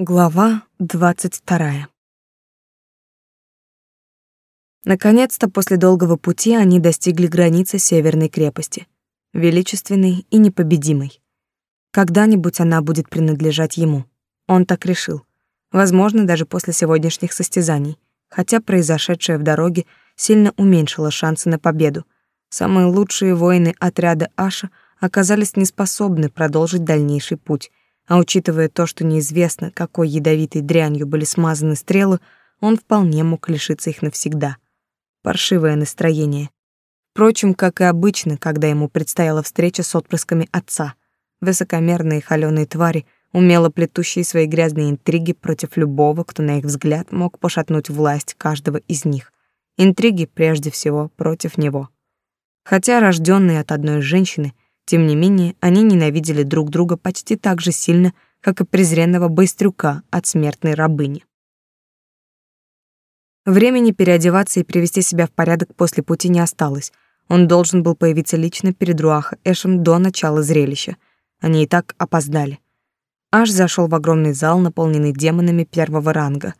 Глава двадцать вторая. Наконец-то после долгого пути они достигли границы северной крепости, величественной и непобедимой. Когда-нибудь она будет принадлежать ему. Он так решил. Возможно, даже после сегодняшних состязаний, хотя произошедшее в дороге сильно уменьшило шансы на победу. Самые лучшие воины отряда Аша оказались неспособны продолжить дальнейший путь, а учитывая то, что неизвестно, какой ядовитой дрянью были смазаны стрелы, он вполне мог лишиться их навсегда. Паршивое настроение. Впрочем, как и обычно, когда ему предстояла встреча с отпрысками отца. Высокомерные холёные твари, умело плетущие свои грязные интриги против любого, кто на их взгляд мог пошатнуть власть каждого из них. Интриги прежде всего против него. Хотя рожденные от одной женщины — тем не менее, они ненавидели друг друга почти так же сильно, как и презренного быстрюка от смертной рабыни. Времени переодеваться и привести себя в порядок после пути не осталось. Он должен был появиться лично перед Руаха Эшем до начала зрелища. Они и так опоздали. Аж зашел в огромный зал, наполненный демонами первого ранга.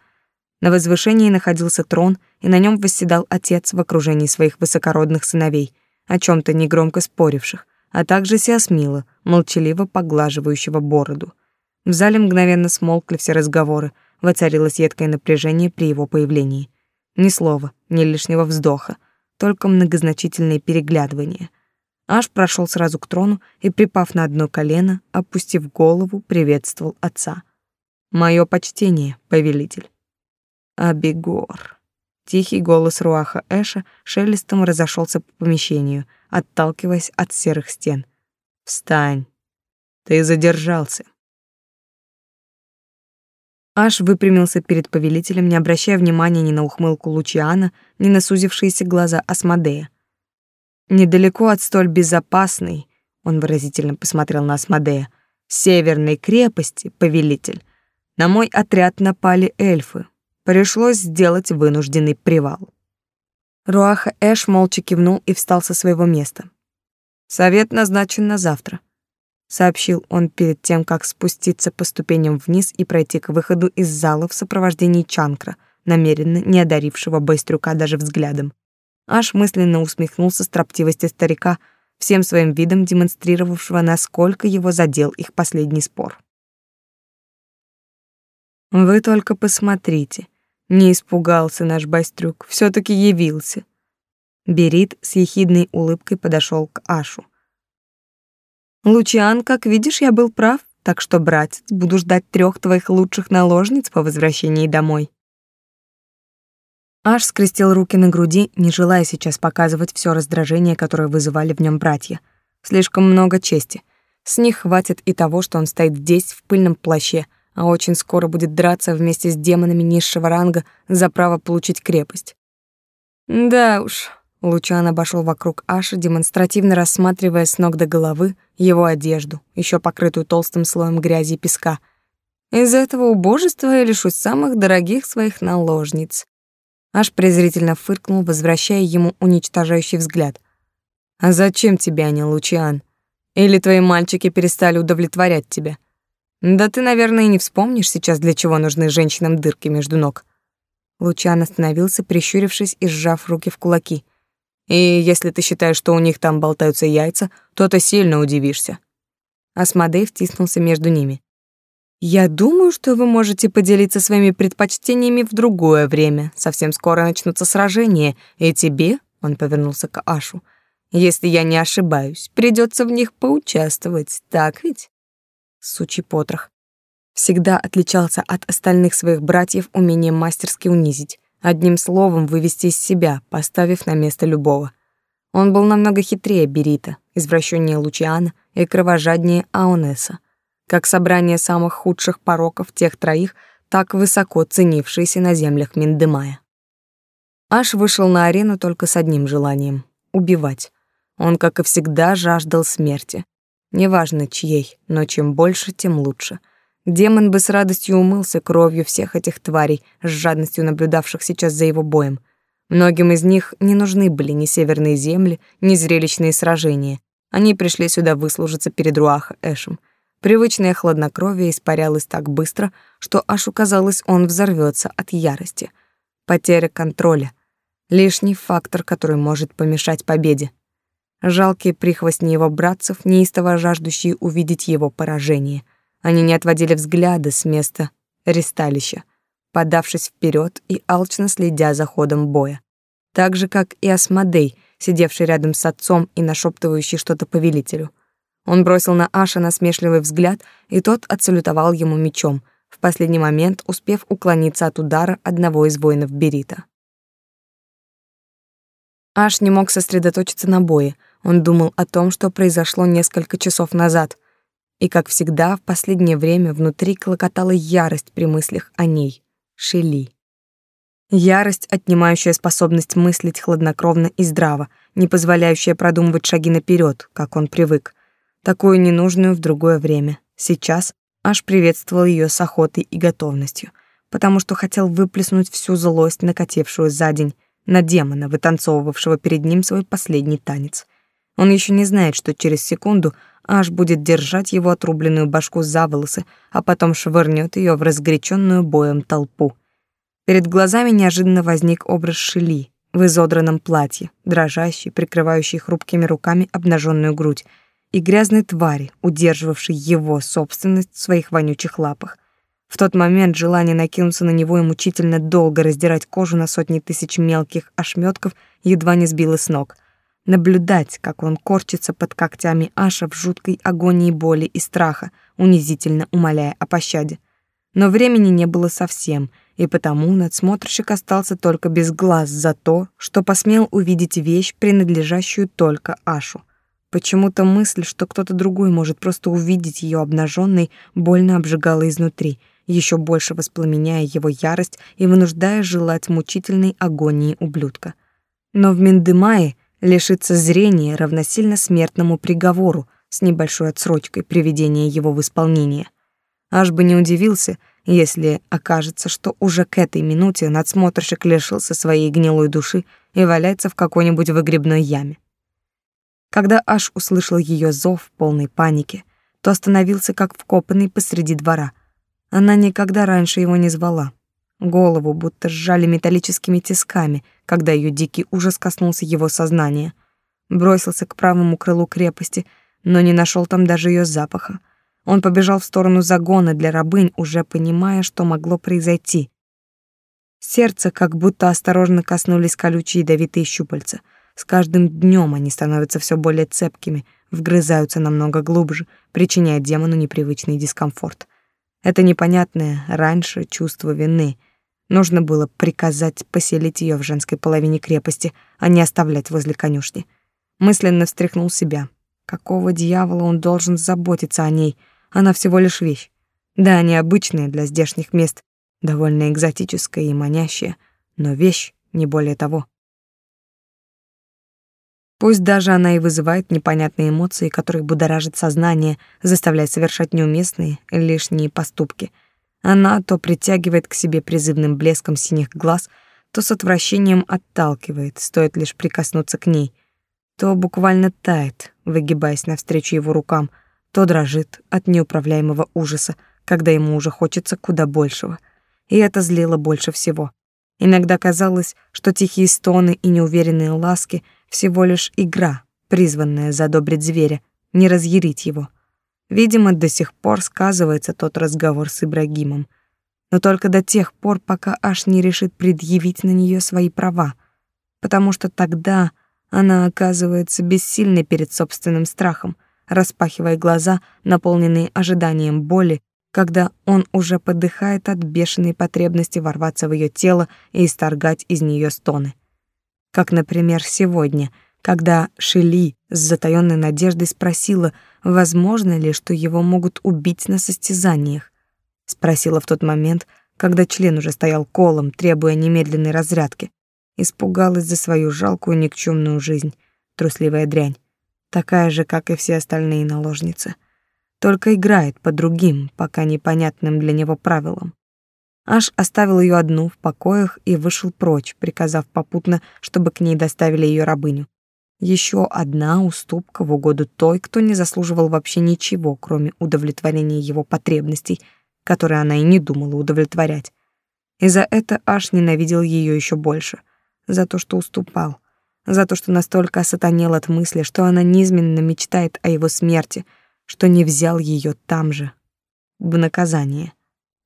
На возвышении находился трон, и на нем восседал отец в окружении своих высокородных сыновей, о чем то негромко споривших а также Сиасмила, молчаливо поглаживающего бороду. В зале мгновенно смолкли все разговоры, воцарилось едкое напряжение при его появлении. Ни слова, ни лишнего вздоха, только многозначительные переглядывания. Аж прошел сразу к трону и, припав на одно колено, опустив голову, приветствовал отца. «Мое почтение, повелитель». «Абегор». Тихий голос Руаха Эша шелестом разошелся по помещению, отталкиваясь от серых стен. «Встань! Ты задержался!» Аш выпрямился перед повелителем, не обращая внимания ни на ухмылку Лучиана, ни на сузившиеся глаза Асмодея. «Недалеко от столь безопасной», — он выразительно посмотрел на Асмодея, «северной крепости, повелитель, на мой отряд напали эльфы, Пришлось сделать вынужденный привал. Руаха Эш молча кивнул и встал со своего места. «Совет назначен на завтра», — сообщил он перед тем, как спуститься по ступеням вниз и пройти к выходу из зала в сопровождении Чанкра, намеренно не одарившего Байстрюка даже взглядом. Аж мысленно усмехнулся строптивости старика, всем своим видом демонстрировавшего, насколько его задел их последний спор. «Вы только посмотрите», не испугался наш Бастрюк, все таки явился. Берит с ехидной улыбкой подошел к Ашу. Лучиан, как видишь, я был прав, так что, братец, буду ждать трех твоих лучших наложниц по возвращении домой. Аш скрестил руки на груди, не желая сейчас показывать все раздражение, которое вызывали в нем братья. Слишком много чести. С них хватит и того, что он стоит здесь в пыльном плаще — а очень скоро будет драться вместе с демонами низшего ранга за право получить крепость. Да уж, Лучан обошел вокруг Аши, демонстративно рассматривая с ног до головы его одежду, еще покрытую толстым слоем грязи и песка. Из этого убожества я лишусь самых дорогих своих наложниц. Аж презрительно фыркнул, возвращая ему уничтожающий взгляд. «А зачем тебе они, Лучиан? Или твои мальчики перестали удовлетворять тебя?» Да ты, наверное, и не вспомнишь сейчас, для чего нужны женщинам дырки между ног. Лучан остановился, прищурившись и сжав руки в кулаки. И если ты считаешь, что у них там болтаются яйца, то ты сильно удивишься. Асмодей втиснулся между ними. Я думаю, что вы можете поделиться своими предпочтениями в другое время. Совсем скоро начнутся сражения, и тебе, он повернулся к Ашу, если я не ошибаюсь, придется в них поучаствовать, так ведь? Сучий потрох. Всегда отличался от остальных своих братьев умением мастерски унизить, одним словом вывести из себя, поставив на место любого. Он был намного хитрее Берита, извращеннее Лучиана и кровожаднее Аонеса. Как собрание самых худших пороков тех троих, так высоко ценившиеся на землях Миндемая. Аш вышел на арену только с одним желанием — убивать. Он, как и всегда, жаждал смерти, Неважно чьей, но чем больше, тем лучше. Демон бы с радостью умылся кровью всех этих тварей, с жадностью наблюдавших сейчас за его боем. Многим из них не нужны были ни северные земли, ни зрелищные сражения. Они пришли сюда выслужиться перед Руаха Эшем. Привычное хладнокровие испарялось так быстро, что аж казалось, он взорвется от ярости. Потеря контроля — лишний фактор, который может помешать победе. Жалкие прихвостни его братцев, неистово жаждущие увидеть его поражение. Они не отводили взгляды с места ресталища, подавшись вперед и алчно следя за ходом боя. Так же, как и Асмодей, сидевший рядом с отцом и нашептывающий что-то повелителю. Он бросил на Аша насмешливый взгляд, и тот отсалютовал ему мечом, в последний момент успев уклониться от удара одного из воинов Берита. Аш не мог сосредоточиться на бое — он думал о том, что произошло несколько часов назад, и, как всегда, в последнее время внутри клокотала ярость при мыслях о ней, Шели. Ярость, отнимающая способность мыслить хладнокровно и здраво, не позволяющая продумывать шаги наперед, как он привык. Такую ненужную в другое время. Сейчас аж приветствовал ее с охотой и готовностью, потому что хотел выплеснуть всю злость, накатившую за день, на демона, вытанцовывавшего перед ним свой последний танец — он еще не знает, что через секунду Аш будет держать его отрубленную башку за волосы, а потом швырнет ее в разгоряченную боем толпу. Перед глазами неожиданно возник образ Шили в изодранном платье, дрожащий, прикрывающий хрупкими руками обнаженную грудь, и грязной твари, удерживавшей его собственность в своих вонючих лапах. В тот момент желание накинуться на него и мучительно долго раздирать кожу на сотни тысяч мелких ошметков едва не сбило с ног — наблюдать, как он корчится под когтями Аша в жуткой агонии боли и страха, унизительно умоляя о пощаде. Но времени не было совсем, и потому надсмотрщик остался только без глаз за то, что посмел увидеть вещь, принадлежащую только Ашу. Почему-то мысль, что кто-то другой может просто увидеть ее обнаженной, больно обжигала изнутри, еще больше воспламеняя его ярость и вынуждая желать мучительной агонии ублюдка. Но в Миндемае Лишиться зрения равносильно смертному приговору с небольшой отсрочкой приведения его в исполнение. Аж бы не удивился, если окажется, что уже к этой минуте надсмотрщик лишился своей гнилой души и валяется в какой-нибудь выгребной яме. Когда Аш услышал ее зов в полной панике, то остановился как вкопанный посреди двора. Она никогда раньше его не звала. Голову будто сжали металлическими тисками, когда ее дикий ужас коснулся его сознания. Бросился к правому крылу крепости, но не нашел там даже ее запаха. Он побежал в сторону загона для рабынь, уже понимая, что могло произойти. Сердце как будто осторожно коснулись колючие ядовитые щупальца. С каждым днем они становятся все более цепкими, вгрызаются намного глубже, причиняя демону непривычный дискомфорт. Это непонятное раньше чувство вины — Нужно было приказать поселить ее в женской половине крепости, а не оставлять возле конюшни. Мысленно встряхнул себя. Какого дьявола он должен заботиться о ней? Она всего лишь вещь. Да, необычная для здешних мест, довольно экзотическая и манящая, но вещь, не более того. Пусть даже она и вызывает непонятные эмоции, которые будоражат сознание, заставляя совершать неуместные, лишние поступки — она то притягивает к себе призывным блеском синих глаз, то с отвращением отталкивает, стоит лишь прикоснуться к ней, то буквально тает, выгибаясь навстречу его рукам, то дрожит от неуправляемого ужаса, когда ему уже хочется куда большего. И это злило больше всего. Иногда казалось, что тихие стоны и неуверенные ласки всего лишь игра, призванная задобрить зверя, не разъярить его — Видимо, до сих пор сказывается тот разговор с Ибрагимом. Но только до тех пор, пока Аш не решит предъявить на нее свои права. Потому что тогда она оказывается бессильной перед собственным страхом, распахивая глаза, наполненные ожиданием боли, когда он уже подыхает от бешеной потребности ворваться в ее тело и исторгать из нее стоны. Как, например, сегодня — когда Шели с затаённой надеждой спросила, возможно ли, что его могут убить на состязаниях. Спросила в тот момент, когда член уже стоял колом, требуя немедленной разрядки. Испугалась за свою жалкую никчемную жизнь, трусливая дрянь, такая же, как и все остальные наложницы. Только играет по другим, пока непонятным для него правилам. Аж оставил ее одну в покоях и вышел прочь, приказав попутно, чтобы к ней доставили ее рабыню. Еще одна уступка в угоду той, кто не заслуживал вообще ничего, кроме удовлетворения его потребностей, которые она и не думала удовлетворять. И за это аж ненавидел ее еще больше. За то, что уступал. За то, что настолько осатанел от мысли, что она низменно мечтает о его смерти, что не взял ее там же, в наказание.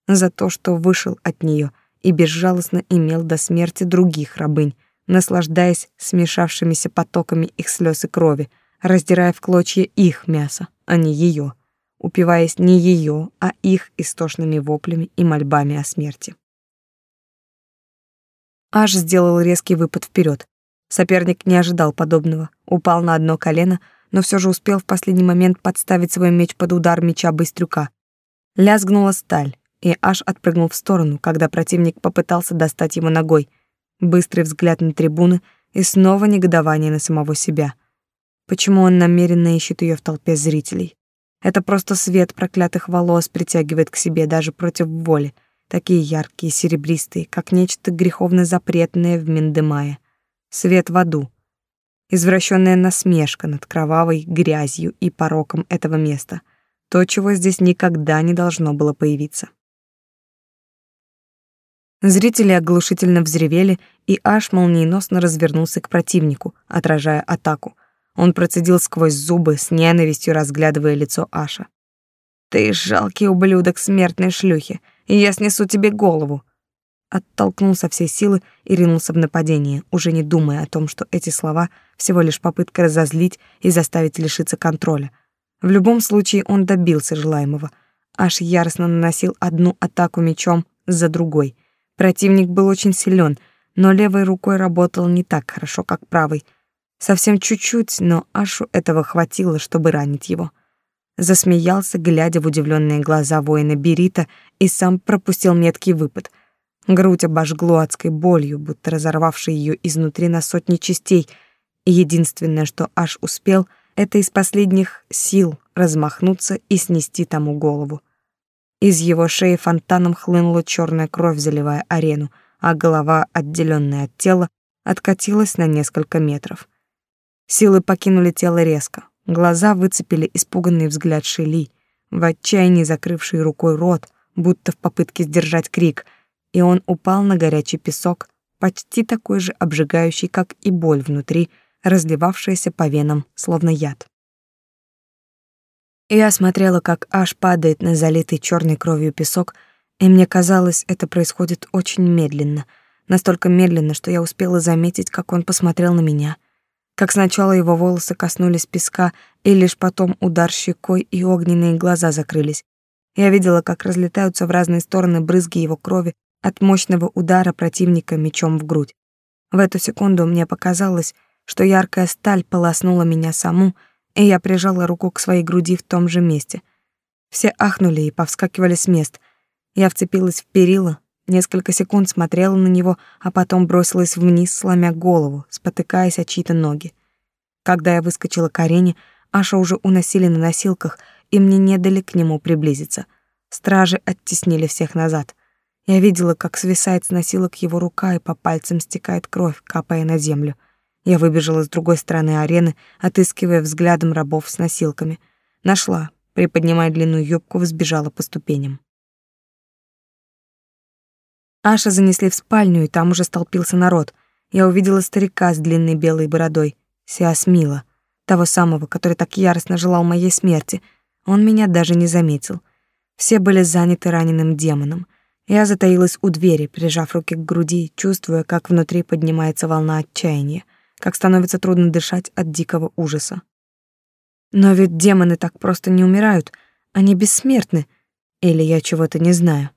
За то, что вышел от нее и безжалостно имел до смерти других рабынь, наслаждаясь смешавшимися потоками их слез и крови, раздирая в клочья их мясо, а не ее, упиваясь не ее, а их истошными воплями и мольбами о смерти. Аж сделал резкий выпад вперед. Соперник не ожидал подобного, упал на одно колено, но все же успел в последний момент подставить свой меч под удар меча Быстрюка. Лязгнула сталь, и Аж отпрыгнул в сторону, когда противник попытался достать его ногой — быстрый взгляд на трибуны и снова негодование на самого себя. Почему он намеренно ищет ее в толпе зрителей? Это просто свет проклятых волос притягивает к себе даже против воли, такие яркие, серебристые, как нечто греховно запретное в Мендемае. Свет в аду. Извращенная насмешка над кровавой грязью и пороком этого места. То, чего здесь никогда не должно было появиться. Зрители оглушительно взревели, и Аш молниеносно развернулся к противнику, отражая атаку. Он процедил сквозь зубы, с ненавистью разглядывая лицо Аша. «Ты жалкий ублюдок смертной шлюхи, и я снесу тебе голову!» Оттолкнул со всей силы и ринулся в нападение, уже не думая о том, что эти слова всего лишь попытка разозлить и заставить лишиться контроля. В любом случае он добился желаемого. Аш яростно наносил одну атаку мечом за другой — Противник был очень силен, но левой рукой работал не так хорошо, как правой. Совсем чуть-чуть, но Ашу этого хватило, чтобы ранить его. Засмеялся, глядя в удивленные глаза воина Берита, и сам пропустил меткий выпад. Грудь обожгло адской болью, будто разорвавшей ее изнутри на сотни частей, и единственное, что Аш успел, это из последних сил размахнуться и снести тому голову. Из его шеи фонтаном хлынула черная кровь, заливая арену, а голова, отделенная от тела, откатилась на несколько метров. Силы покинули тело резко. Глаза выцепили испуганный взгляд Шели, в отчаянии закрывший рукой рот, будто в попытке сдержать крик, и он упал на горячий песок, почти такой же обжигающий, как и боль внутри, разливавшаяся по венам, словно яд. Я смотрела, как Аш падает на залитый черной кровью песок, и мне казалось, это происходит очень медленно, настолько медленно, что я успела заметить, как он посмотрел на меня, как сначала его волосы коснулись песка, и лишь потом удар щекой и огненные глаза закрылись. Я видела, как разлетаются в разные стороны брызги его крови от мощного удара противника мечом в грудь. В эту секунду мне показалось, что яркая сталь полоснула меня саму, и я прижала руку к своей груди в том же месте. Все ахнули и повскакивали с мест. Я вцепилась в перила, несколько секунд смотрела на него, а потом бросилась вниз, сломя голову, спотыкаясь о чьи-то ноги. Когда я выскочила к арене, Аша уже уносили на носилках, и мне не дали к нему приблизиться. Стражи оттеснили всех назад. Я видела, как свисает с носилок его рука, и по пальцам стекает кровь, капая на землю — я выбежала с другой стороны арены, отыскивая взглядом рабов с носилками. Нашла, приподнимая длинную юбку, взбежала по ступеням. Аша занесли в спальню, и там уже столпился народ. Я увидела старика с длинной белой бородой, Сиасмила, того самого, который так яростно желал моей смерти. Он меня даже не заметил. Все были заняты раненым демоном. Я затаилась у двери, прижав руки к груди, чувствуя, как внутри поднимается волна отчаяния как становится трудно дышать от дикого ужаса. Но ведь демоны так просто не умирают, они бессмертны. Или я чего-то не знаю.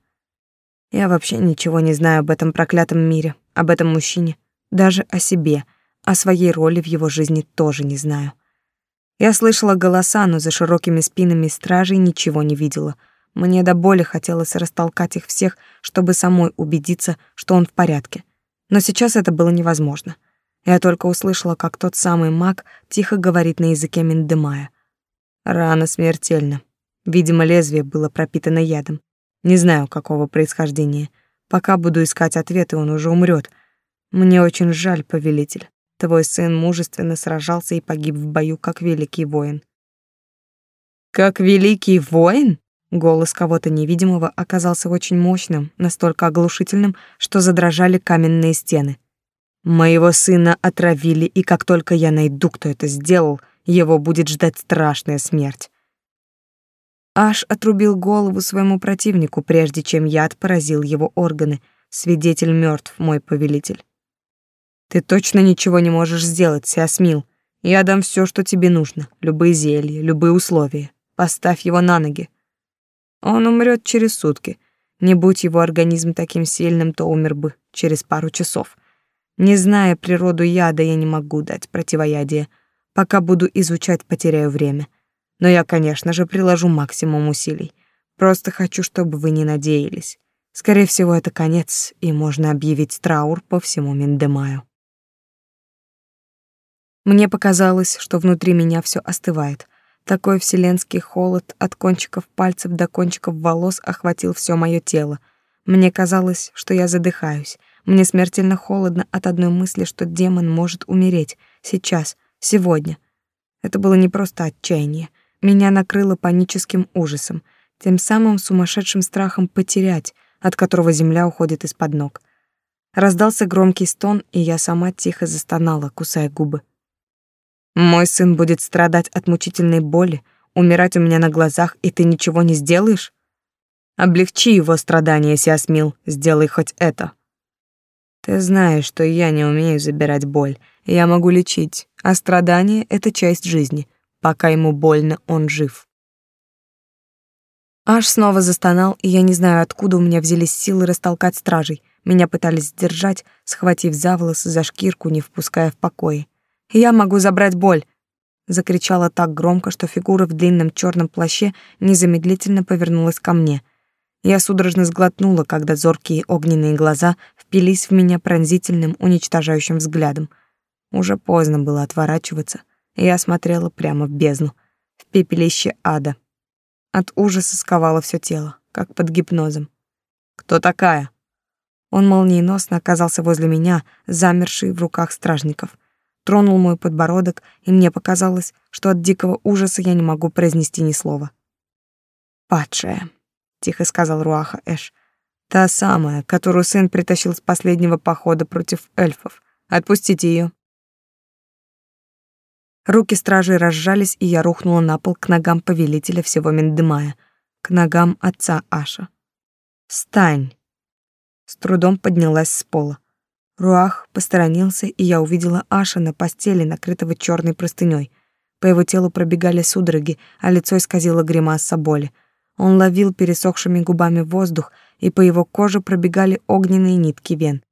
Я вообще ничего не знаю об этом проклятом мире, об этом мужчине, даже о себе, о своей роли в его жизни тоже не знаю. Я слышала голоса, но за широкими спинами стражей ничего не видела. Мне до боли хотелось растолкать их всех, чтобы самой убедиться, что он в порядке. Но сейчас это было невозможно. Я только услышала, как тот самый маг тихо говорит на языке Миндемая. Рана смертельна. Видимо, лезвие было пропитано ядом. Не знаю, какого происхождения. Пока буду искать ответы, он уже умрет. Мне очень жаль, повелитель. Твой сын мужественно сражался и погиб в бою, как великий воин. Как великий воин? Голос кого-то невидимого оказался очень мощным, настолько оглушительным, что задрожали каменные стены. Моего сына отравили, и как только я найду, кто это сделал, его будет ждать страшная смерть. Аш отрубил голову своему противнику, прежде чем яд поразил его органы. Свидетель мертв, мой повелитель. Ты точно ничего не можешь сделать, Сиасмил. Я дам все, что тебе нужно, любые зелья, любые условия. Поставь его на ноги. Он умрет через сутки. Не будь его организм таким сильным, то умер бы через пару часов. Не зная природу яда, я не могу дать противоядие. Пока буду изучать, потеряю время. Но я, конечно же, приложу максимум усилий. Просто хочу, чтобы вы не надеялись. Скорее всего, это конец, и можно объявить траур по всему Миндемаю. Мне показалось, что внутри меня все остывает. Такой вселенский холод от кончиков пальцев до кончиков волос охватил все мое тело. Мне казалось, что я задыхаюсь. Мне смертельно холодно от одной мысли, что демон может умереть сейчас, сегодня. Это было не просто отчаяние. Меня накрыло паническим ужасом, тем самым сумасшедшим страхом потерять, от которого земля уходит из-под ног. Раздался громкий стон, и я сама тихо застонала, кусая губы. Мой сын будет страдать от мучительной боли, умирать у меня на глазах, и ты ничего не сделаешь? Облегчи его страдания, Сиасмил, сделай хоть это. Ты знаешь, что я не умею забирать боль. Я могу лечить, а страдание — это часть жизни. Пока ему больно, он жив. Аж снова застонал, и я не знаю, откуда у меня взялись силы растолкать стражей. Меня пытались сдержать, схватив за волосы, за шкирку, не впуская в покое. «Я могу забрать боль!» Закричала так громко, что фигура в длинном черном плаще незамедлительно повернулась ко мне. Я судорожно сглотнула, когда зоркие огненные глаза впились в меня пронзительным, уничтожающим взглядом. Уже поздно было отворачиваться — я смотрела прямо в бездну, в пепелище ада. От ужаса сковало все тело, как под гипнозом. «Кто такая?» Он молниеносно оказался возле меня, замерший в руках стражников. Тронул мой подбородок, и мне показалось, что от дикого ужаса я не могу произнести ни слова. «Падшая», — тихо сказал Руаха Эш. «Та самая, которую сын притащил с последнего похода против эльфов. Отпустите ее. Руки стражей разжались, и я рухнула на пол к ногам повелителя всего Мендемая, к ногам отца Аша. «Встань!» С трудом поднялась с пола. Руах посторонился, и я увидела Аша на постели, накрытого черной простыней. По его телу пробегали судороги, а лицо исказило гримаса боли. Он ловил пересохшими губами воздух, и по его коже пробегали огненные нитки вен.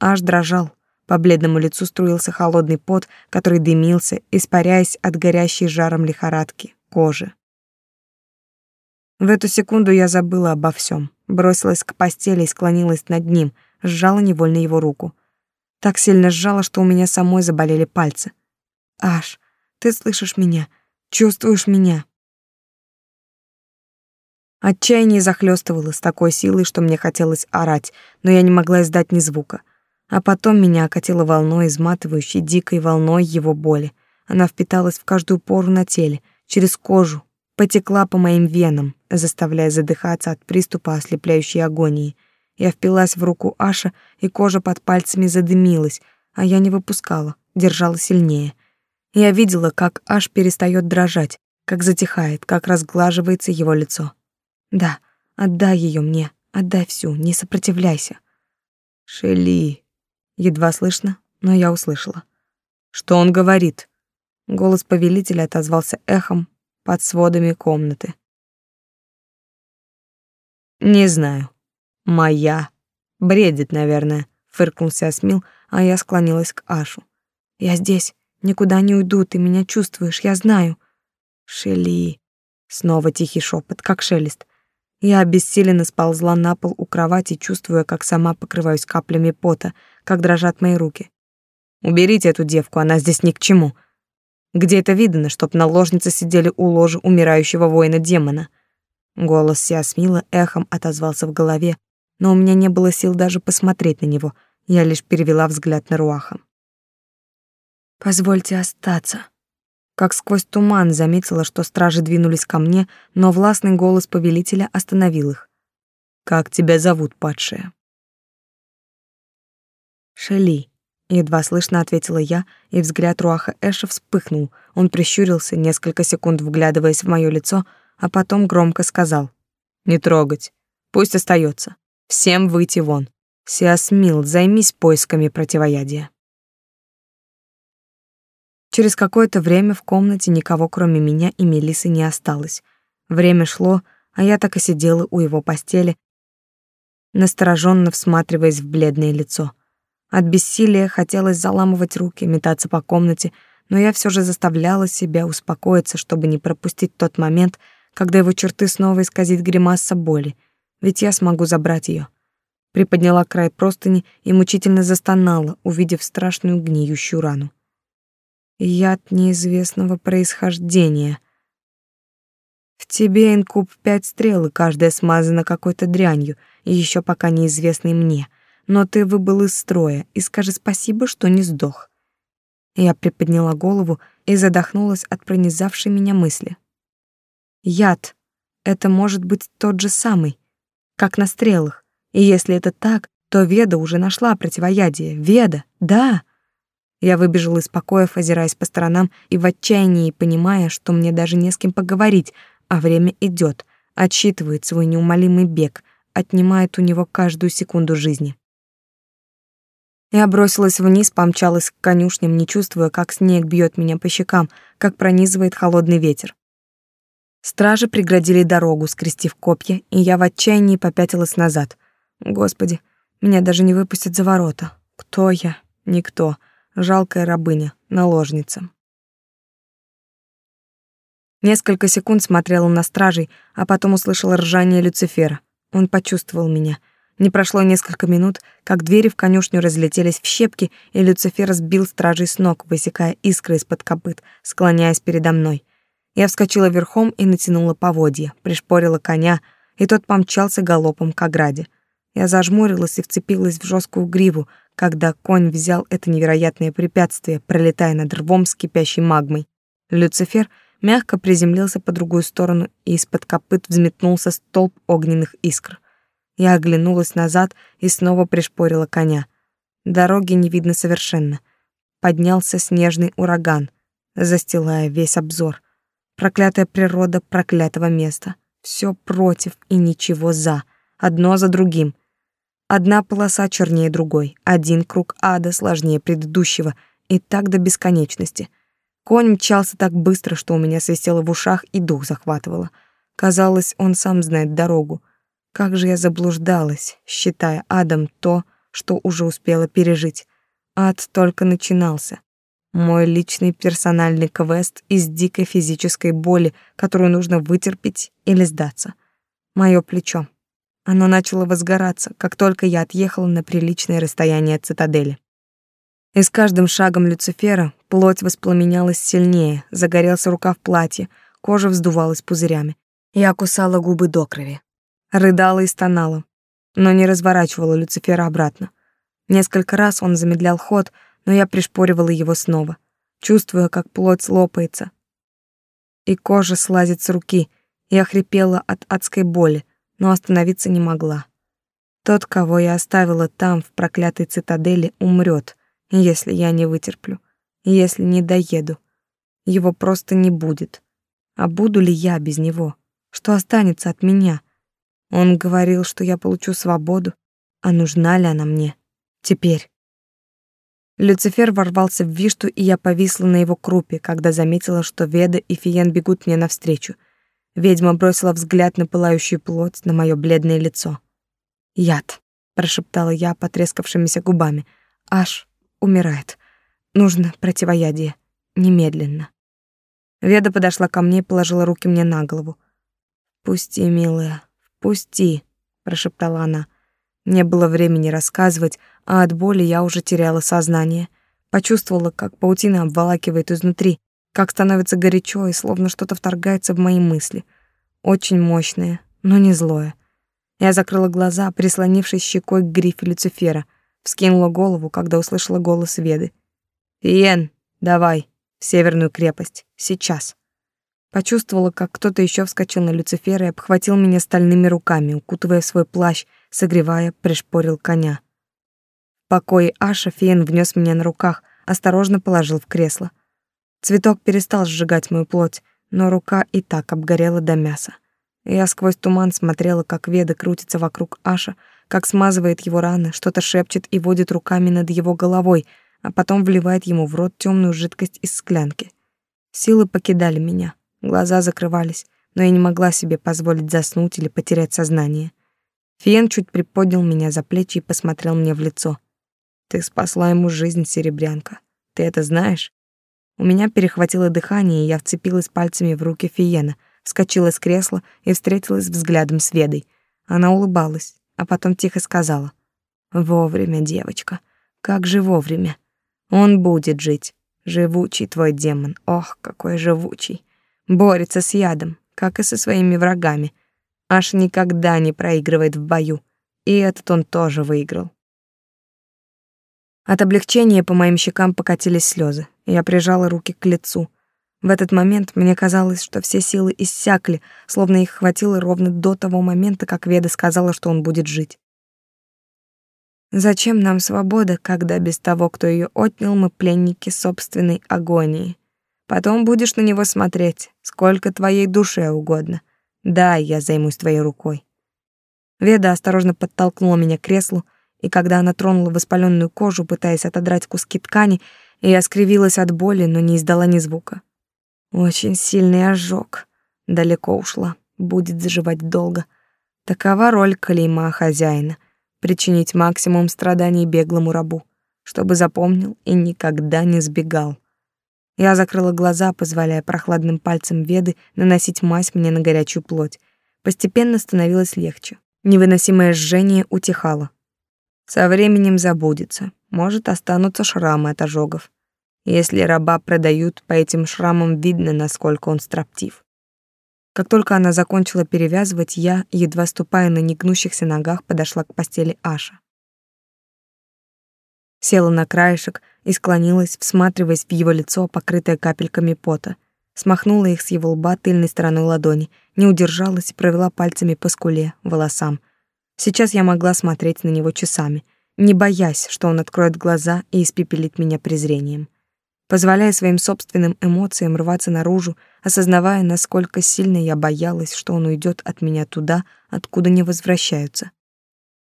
Аш дрожал, по бледному лицу струился холодный пот, который дымился, испаряясь от горящей жаром лихорадки кожи. В эту секунду я забыла обо всем, бросилась к постели и склонилась над ним, сжала невольно его руку. Так сильно сжала, что у меня самой заболели пальцы. «Аш, ты слышишь меня? Чувствуешь меня?» Отчаяние захлестывало с такой силой, что мне хотелось орать, но я не могла издать ни звука. А потом меня окатило волной, изматывающей дикой волной его боли. Она впиталась в каждую пору на теле, через кожу, потекла по моим венам, заставляя задыхаться от приступа ослепляющей агонии. Я впилась в руку Аша, и кожа под пальцами задымилась, а я не выпускала, держала сильнее. Я видела, как Аш перестает дрожать, как затихает, как разглаживается его лицо. Да, отдай ее мне, отдай всю, не сопротивляйся. Шели, Едва слышно, но я услышала. Что он говорит? Голос повелителя отозвался эхом под сводами комнаты. Не знаю. Моя. Бредит, наверное, фыркнулся Асмил, а я склонилась к Ашу. Я здесь, никуда не уйду, ты меня чувствуешь, я знаю. Шели. Снова тихий шепот, как шелест. Я обессиленно сползла на пол у кровати, чувствуя, как сама покрываюсь каплями пота, как дрожат мои руки. «Уберите эту девку, она здесь ни к чему. Где это видно, чтоб наложницы сидели у ложи умирающего воина-демона?» Голос Сиасмила эхом отозвался в голове, но у меня не было сил даже посмотреть на него, я лишь перевела взгляд на Руаха. Позвольте остаться. Как сквозь туман заметила, что стражи двинулись ко мне, но властный голос повелителя остановил их. Как тебя зовут, падшая? Шели. Едва слышно ответила я, и взгляд Руаха Эша вспыхнул. Он прищурился, несколько секунд вглядываясь в моё лицо, а потом громко сказал. «Не трогать. Пусть остается. Всем выйти вон. Сиасмил, займись поисками противоядия». Через какое-то время в комнате никого, кроме меня и Мелисы, не осталось. Время шло, а я так и сидела у его постели, настороженно всматриваясь в бледное лицо. От бессилия хотелось заламывать руки, метаться по комнате, но я все же заставляла себя успокоиться, чтобы не пропустить тот момент, когда его черты снова исказит гримаса боли, ведь я смогу забрать ее. Приподняла край простыни и мучительно застонала, увидев страшную гниющую рану яд неизвестного происхождения. В тебе инкуб пять стрел, и каждая смазана какой-то дрянью, еще пока неизвестной мне. Но ты выбыл из строя, и скажи спасибо, что не сдох. Я приподняла голову и задохнулась от пронизавшей меня мысли. Яд — это может быть тот же самый, как на стрелах. И если это так, то Веда уже нашла противоядие. Веда, да. Я выбежала из покоев, озираясь по сторонам и в отчаянии понимая, что мне даже не с кем поговорить, а время идет, отсчитывает свой неумолимый бег, отнимает у него каждую секунду жизни. Я бросилась вниз, помчалась к конюшням, не чувствуя, как снег бьет меня по щекам, как пронизывает холодный ветер. Стражи преградили дорогу, скрестив копья, и я в отчаянии попятилась назад. Господи, меня даже не выпустят за ворота. Кто я? Никто жалкая рабыня, наложница. Несколько секунд смотрела на стражей, а потом услышала ржание Люцифера. Он почувствовал меня. Не прошло несколько минут, как двери в конюшню разлетелись в щепки, и Люцифер сбил стражей с ног, высекая искры из-под копыт, склоняясь передо мной. Я вскочила верхом и натянула поводья, пришпорила коня, и тот помчался галопом к ограде. Я зажмурилась и вцепилась в жесткую гриву, когда конь взял это невероятное препятствие, пролетая над рвом с кипящей магмой. Люцифер мягко приземлился по другую сторону, и из-под копыт взметнулся столб огненных искр. Я оглянулась назад и снова пришпорила коня. Дороги не видно совершенно. Поднялся снежный ураган, застилая весь обзор. Проклятая природа проклятого места. Все против и ничего за. Одно за другим — Одна полоса чернее другой, один круг ада сложнее предыдущего, и так до бесконечности. Конь мчался так быстро, что у меня свистело в ушах и дух захватывало. Казалось, он сам знает дорогу. Как же я заблуждалась, считая адом то, что уже успела пережить. Ад только начинался. Мой личный персональный квест из дикой физической боли, которую нужно вытерпеть или сдаться. Моё плечо. Оно начало возгораться, как только я отъехала на приличное расстояние от цитадели. И с каждым шагом Люцифера плоть воспламенялась сильнее, загорелся рукав платья, кожа вздувалась пузырями. Я кусала губы до крови. Рыдала и стонала, но не разворачивала Люцифера обратно. Несколько раз он замедлял ход, но я пришпоривала его снова, чувствуя, как плоть лопается. И кожа слазит с руки, я хрипела от адской боли, но остановиться не могла. Тот, кого я оставила там, в проклятой цитадели, умрет, если я не вытерплю, если не доеду. Его просто не будет. А буду ли я без него? Что останется от меня? Он говорил, что я получу свободу, а нужна ли она мне теперь? Люцифер ворвался в Вишту, и я повисла на его крупе, когда заметила, что Веда и Фиен бегут мне навстречу — Ведьма бросила взгляд на пылающую плоть, на мое бледное лицо. «Яд», — прошептала я потрескавшимися губами. «Аж умирает. Нужно противоядие. Немедленно». Веда подошла ко мне и положила руки мне на голову. «Пусти, милая, пусти», — прошептала она. Не было времени рассказывать, а от боли я уже теряла сознание. Почувствовала, как паутина обволакивает изнутри, как становится горячо и словно что-то вторгается в мои мысли. Очень мощное, но не злое. Я закрыла глаза, прислонившись щекой к грифе Люцифера, вскинула голову, когда услышала голос Веды. «Иен, Давай, в северную крепость, сейчас. Почувствовала, как кто-то еще вскочил на Люцифера и обхватил меня стальными руками, укутывая в свой плащ, согревая, пришпорил коня. В покое Аша Фиен внес меня на руках, осторожно положил в кресло. Цветок перестал сжигать мою плоть, но рука и так обгорела до мяса. Я сквозь туман смотрела, как Веда крутится вокруг Аша, как смазывает его раны, что-то шепчет и водит руками над его головой, а потом вливает ему в рот темную жидкость из склянки. Силы покидали меня. Глаза закрывались, но я не могла себе позволить заснуть или потерять сознание. Фиен чуть приподнял меня за плечи и посмотрел мне в лицо. «Ты спасла ему жизнь, серебрянка. Ты это знаешь?» У меня перехватило дыхание, и я вцепилась пальцами в руки Фиена, вскочила с кресла и встретилась взглядом с Ведой. Она улыбалась, а потом тихо сказала. «Вовремя, девочка. Как же вовремя. Он будет жить. Живучий твой демон. Ох, какой живучий борется с ядом, как и со своими врагами. Аж никогда не проигрывает в бою. И этот он тоже выиграл. От облегчения по моим щекам покатились слезы. Я прижала руки к лицу. В этот момент мне казалось, что все силы иссякли, словно их хватило ровно до того момента, как Веда сказала, что он будет жить. Зачем нам свобода, когда без того, кто ее отнял, мы пленники собственной агонии? Потом будешь на него смотреть, сколько твоей душе угодно. Да, я займусь твоей рукой. Веда осторожно подтолкнула меня к креслу, и когда она тронула воспаленную кожу, пытаясь отодрать куски ткани, я скривилась от боли, но не издала ни звука. Очень сильный ожог. Далеко ушла, будет заживать долго. Такова роль клейма хозяина — причинить максимум страданий беглому рабу, чтобы запомнил и никогда не сбегал. Я закрыла глаза, позволяя прохладным пальцам Веды наносить мазь мне на горячую плоть. Постепенно становилось легче. Невыносимое жжение утихало. Со временем забудется. Может, останутся шрамы от ожогов. Если раба продают, по этим шрамам видно, насколько он строптив. Как только она закончила перевязывать, я, едва ступая на негнущихся ногах, подошла к постели Аша. Села на краешек, и склонилась, всматриваясь в его лицо, покрытое капельками пота. Смахнула их с его лба тыльной стороной ладони, не удержалась и провела пальцами по скуле, волосам. Сейчас я могла смотреть на него часами, не боясь, что он откроет глаза и испепелит меня презрением. Позволяя своим собственным эмоциям рваться наружу, осознавая, насколько сильно я боялась, что он уйдет от меня туда, откуда не возвращаются.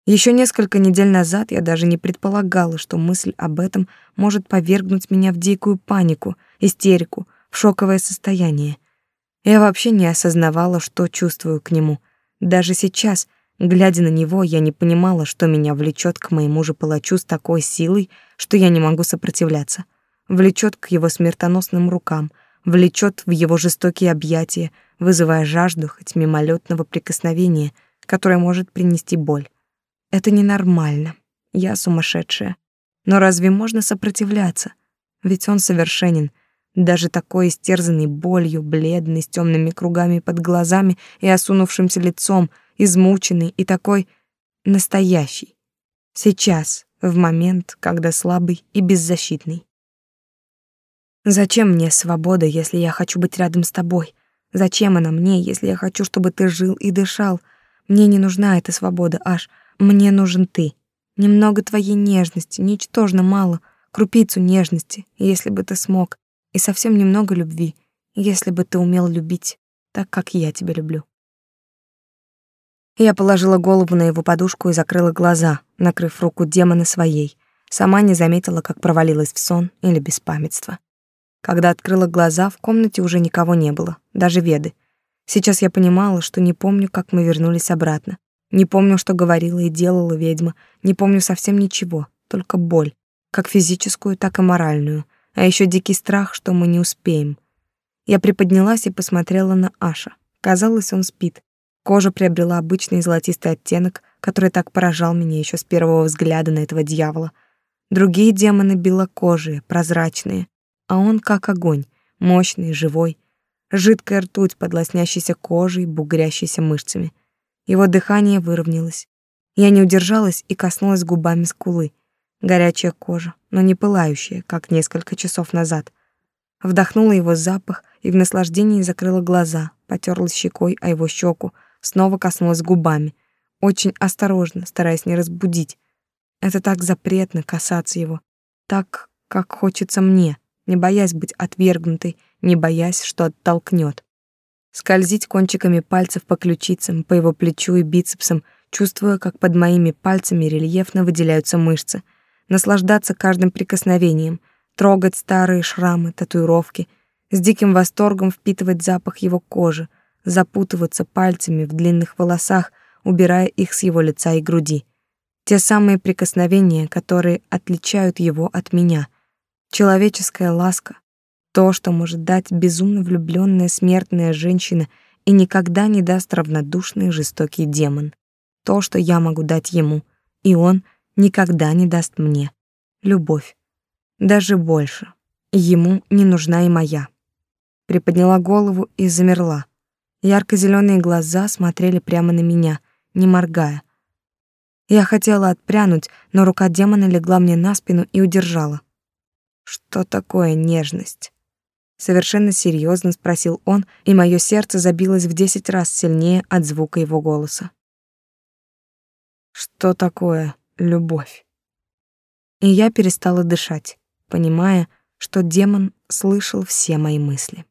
Еще несколько недель назад я даже не предполагала, что мысль об этом может повергнуть меня в дикую панику, истерику, в шоковое состояние. Я вообще не осознавала, что чувствую к нему. Даже сейчас, глядя на него, я не понимала, что меня влечет к моему же палачу с такой силой, что я не могу сопротивляться. Влечет к его смертоносным рукам, влечет в его жестокие объятия, вызывая жажду хоть мимолетного прикосновения, которое может принести боль. Это ненормально. Я сумасшедшая. Но разве можно сопротивляться? Ведь он совершенен. Даже такой истерзанный болью, бледный, с темными кругами под глазами и осунувшимся лицом, измученный и такой настоящий. Сейчас, в момент, когда слабый и беззащитный. Зачем мне свобода, если я хочу быть рядом с тобой? Зачем она мне, если я хочу, чтобы ты жил и дышал? Мне не нужна эта свобода, аж мне нужен ты. Немного твоей нежности, ничтожно мало, крупицу нежности, если бы ты смог, и совсем немного любви, если бы ты умел любить так, как я тебя люблю. Я положила голову на его подушку и закрыла глаза, накрыв руку демона своей. Сама не заметила, как провалилась в сон или беспамятство. Когда открыла глаза, в комнате уже никого не было, даже Веды. Сейчас я понимала, что не помню, как мы вернулись обратно. Не помню, что говорила и делала ведьма, не помню совсем ничего, только боль, как физическую, так и моральную, а еще дикий страх, что мы не успеем. Я приподнялась и посмотрела на Аша. Казалось, он спит. Кожа приобрела обычный золотистый оттенок, который так поражал меня еще с первого взгляда на этого дьявола. Другие демоны белокожие, прозрачные, а он как огонь, мощный, живой, жидкая ртуть под лоснящейся кожей, бугрящейся мышцами — его дыхание выровнялось. Я не удержалась и коснулась губами скулы. Горячая кожа, но не пылающая, как несколько часов назад — Вдохнула его запах и в наслаждении закрыла глаза, потёрла щекой о его щеку, снова коснулась губами, очень осторожно, стараясь не разбудить. Это так запретно касаться его, так, как хочется мне, не боясь быть отвергнутой, не боясь, что оттолкнет. Скользить кончиками пальцев по ключицам, по его плечу и бицепсам, чувствуя, как под моими пальцами рельефно выделяются мышцы, наслаждаться каждым прикосновением, трогать старые шрамы, татуировки, с диким восторгом впитывать запах его кожи, запутываться пальцами в длинных волосах, убирая их с его лица и груди. Те самые прикосновения, которые отличают его от меня. Человеческая ласка, то, что может дать безумно влюбленная смертная женщина и никогда не даст равнодушный жестокий демон. То, что я могу дать ему, и он никогда не даст мне. Любовь. Даже больше. Ему не нужна и моя. Приподняла голову и замерла. Ярко зеленые глаза смотрели прямо на меня, не моргая. Я хотела отпрянуть, но рука демона легла мне на спину и удержала. Что такое нежность? Совершенно серьезно спросил он, и мое сердце забилось в десять раз сильнее от звука его голоса. Что такое любовь? И я перестала дышать, понимая, что демон слышал все мои мысли.